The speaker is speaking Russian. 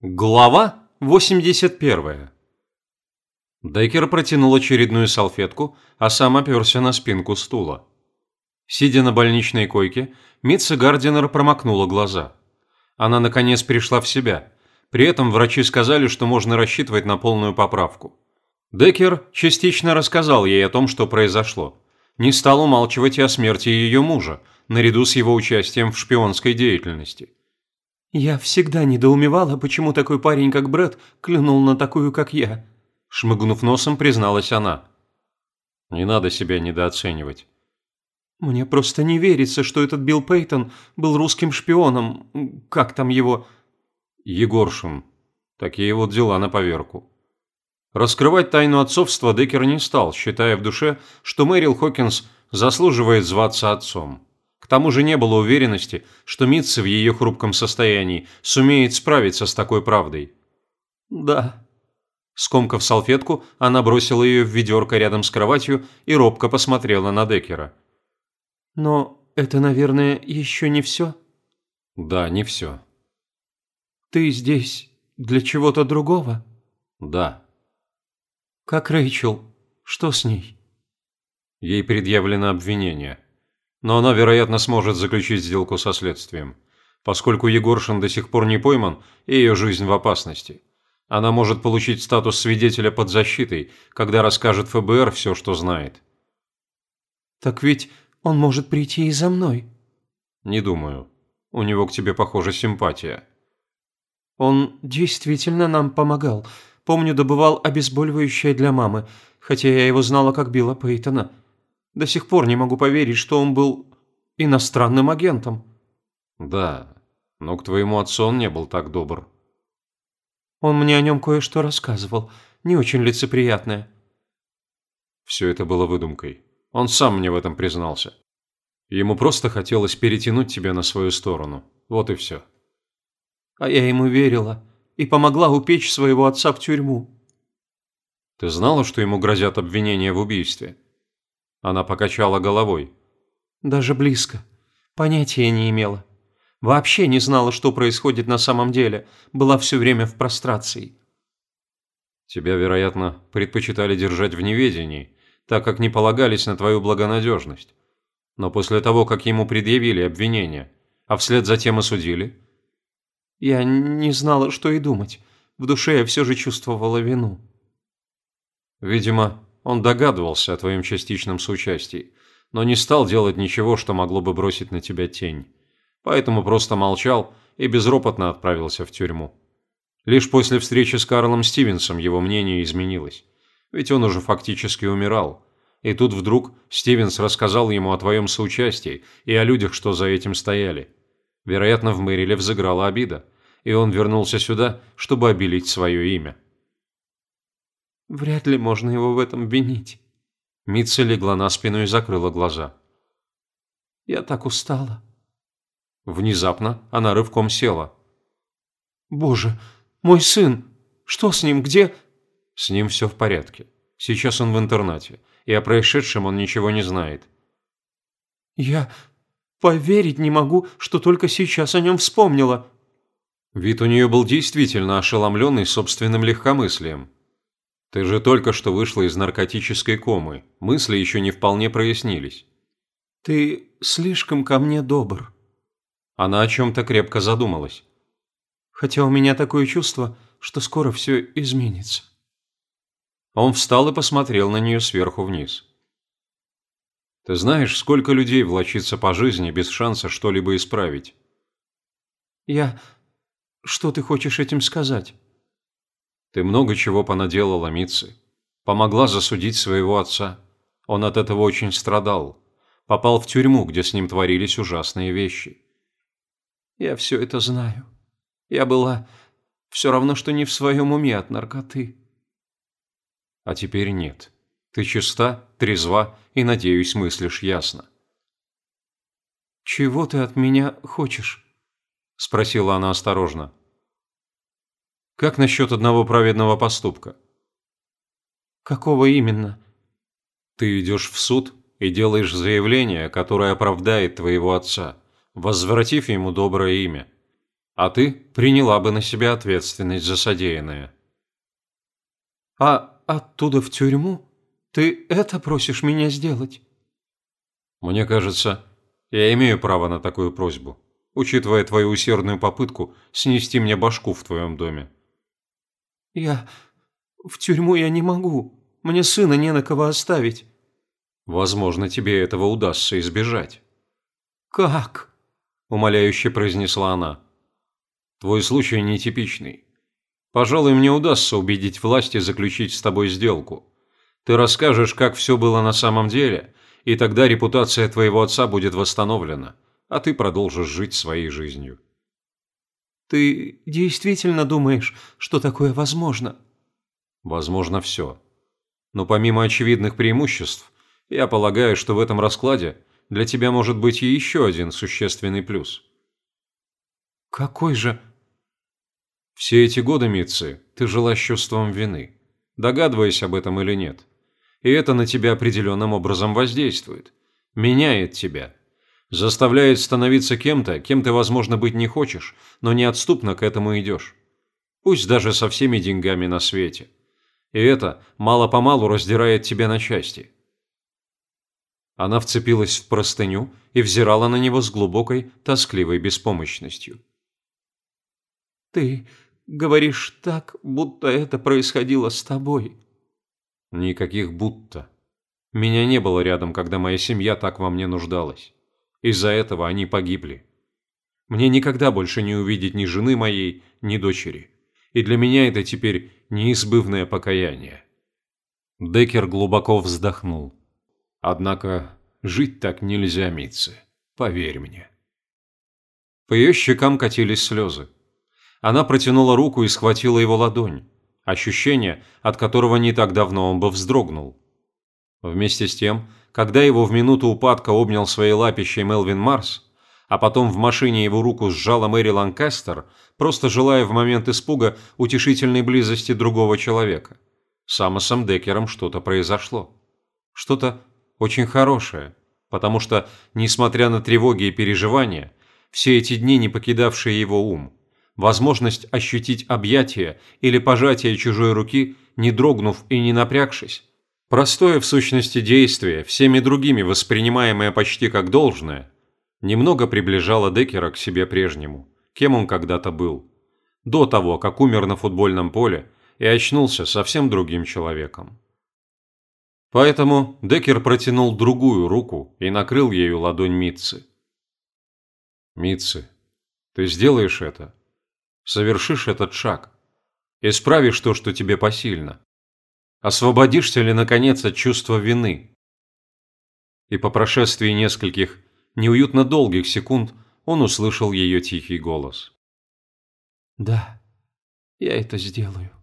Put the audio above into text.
Глава 81. Деккер протянул очередную салфетку, а сам оперся на спинку стула. Сидя на больничной койке, Митца Гардинер промокнула глаза. Она, наконец, пришла в себя. При этом врачи сказали, что можно рассчитывать на полную поправку. Деккер частично рассказал ей о том, что произошло. Не стал умалчивать и о смерти ее мужа, наряду с его участием в шпионской деятельности – «Я всегда недоумевала, почему такой парень, как Брэд, клюнул на такую, как я», – шмыгнув носом, призналась она. «Не надо себя недооценивать». «Мне просто не верится, что этот Билл Пейтон был русским шпионом. Как там его?» «Егоршин. Такие вот дела на поверку». Раскрывать тайну отцовства Деккер не стал, считая в душе, что Мэрил Хокинс заслуживает зваться отцом. К тому же не было уверенности, что Митца в ее хрупком состоянии сумеет справиться с такой правдой. «Да». Скомкав салфетку, она бросила ее в ведерко рядом с кроватью и робко посмотрела на Деккера. «Но это, наверное, еще не все?» «Да, не все». «Ты здесь для чего-то другого?» «Да». «Как Рэйчел? Что с ней?» Ей предъявлено обвинение – но она, вероятно, сможет заключить сделку со следствием. Поскольку Егоршин до сих пор не пойман, и ее жизнь в опасности. Она может получить статус свидетеля под защитой, когда расскажет ФБР все, что знает. «Так ведь он может прийти и за мной». «Не думаю. У него к тебе, похоже, симпатия». «Он действительно нам помогал. Помню, добывал обезболивающее для мамы, хотя я его знала как Билла Пейтона». До сих пор не могу поверить, что он был иностранным агентом». «Да, но к твоему отцу он не был так добр». «Он мне о нем кое-что рассказывал, не очень лицеприятное». Все это было выдумкой. Он сам мне в этом признался. Ему просто хотелось перетянуть тебя на свою сторону. Вот и все. А я ему верила и помогла упечь своего отца в тюрьму. Ты знала, что ему грозят обвинения в убийстве? Она покачала головой. Даже близко. Понятия не имела. Вообще не знала, что происходит на самом деле. Была все время в прострации. Тебя, вероятно, предпочитали держать в неведении, так как не полагались на твою благонадежность. Но после того, как ему предъявили обвинение, а вслед за тем осудили? Я не знала, что и думать. В душе я все же чувствовала вину. Видимо, он догадывался о твоем частичном соучастии, но не стал делать ничего, что могло бы бросить на тебя тень. Поэтому просто молчал и безропотно отправился в тюрьму. Лишь после встречи с Карлом Стивенсом его мнение изменилось. Ведь он уже фактически умирал. И тут вдруг Стивенс рассказал ему о твоем соучастии и о людях, что за этим стояли. Вероятно, в Мэриле взыграла обида, и он вернулся сюда, чтобы обелить свое имя. Вряд ли можно его в этом винить. Митца легла на спину и закрыла глаза. Я так устала. Внезапно она рывком села. Боже, мой сын! Что с ним? Где? С ним все в порядке. Сейчас он в интернате, и о происшедшем он ничего не знает. Я поверить не могу, что только сейчас о нем вспомнила. Вид у нее был действительно ошеломленный собственным легкомыслием. Ты же только что вышла из наркотической комы. Мысли еще не вполне прояснились. Ты слишком ко мне добр. Она о чем-то крепко задумалась. Хотя у меня такое чувство, что скоро все изменится. Он встал и посмотрел на нее сверху вниз. Ты знаешь, сколько людей влачится по жизни без шанса что-либо исправить? Я... Что ты хочешь этим сказать? Ты много чего понаделала, Митцы. Помогла засудить своего отца. Он от этого очень страдал. Попал в тюрьму, где с ним творились ужасные вещи. Я все это знаю. Я была все равно, что не в своем уме от наркоты. А теперь нет. Ты чиста, трезва и, надеюсь, мыслишь ясно. «Чего ты от меня хочешь?» – спросила она осторожно. Как насчет одного праведного поступка? Какого именно? Ты идешь в суд и делаешь заявление, которое оправдает твоего отца, возвратив ему доброе имя. А ты приняла бы на себя ответственность за содеянное. А оттуда в тюрьму? Ты это просишь меня сделать? Мне кажется, я имею право на такую просьбу, учитывая твою усердную попытку снести мне башку в твоем доме. Я... в тюрьму я не могу. Мне сына не на кого оставить. Возможно, тебе этого удастся избежать. Как? Умоляюще произнесла она. Твой случай нетипичный. Пожалуй, мне удастся убедить власти заключить с тобой сделку. Ты расскажешь, как все было на самом деле, и тогда репутация твоего отца будет восстановлена, а ты продолжишь жить своей жизнью. Ты действительно думаешь, что такое возможно? Возможно все. Но помимо очевидных преимуществ, я полагаю, что в этом раскладе для тебя может быть и еще один существенный плюс. Какой же? Все эти годы, Митцы, ты жила с чувством вины, догадываясь об этом или нет. И это на тебя определенным образом воздействует. Меняет тебя. Заставляет становиться кем-то, кем ты, возможно, быть не хочешь, но неотступно к этому идешь. Пусть даже со всеми деньгами на свете. И это мало-помалу раздирает тебя на части. Она вцепилась в простыню и взирала на него с глубокой, тоскливой беспомощностью. «Ты говоришь так, будто это происходило с тобой». «Никаких будто. Меня не было рядом, когда моя семья так во мне нуждалась. Из-за этого они погибли. Мне никогда больше не увидеть ни жены моей, ни дочери. И для меня это теперь неизбывное покаяние». Деккер глубоко вздохнул. Однако жить так нельзя, Митцы. Поверь мне. По ее щекам катились слезы. Она протянула руку и схватила его ладонь. Ощущение, от которого не так давно он бы вздрогнул. Вместе с тем, когда его в минуту упадка обнял своей лапищей Мелвин Марс, а потом в машине его руку сжала Мэри Ланкастер, просто желая в момент испуга утешительной близости другого человека. С Амосом Деккером что-то произошло. Что-то очень хорошее, потому что, несмотря на тревоги и переживания, все эти дни не покидавшие его ум, возможность ощутить объятие или пожатие чужой руки, не дрогнув и не напрягшись, простое в сущности действие, всеми другими воспринимаемое почти как должное, немного приближало Деккера к себе прежнему, кем он когда-то был, до того, как умер на футбольном поле и очнулся совсем другим человеком. Поэтому Деккер протянул другую руку и накрыл ею ладонь Митцы. «Митцы, ты сделаешь это? Совершишь этот шаг? Исправишь то, что тебе посильно? Освободишься ли, наконец, от чувства вины?» И по прошествии нескольких неуютно долгих секунд он услышал ее тихий голос. «Да, я это сделаю».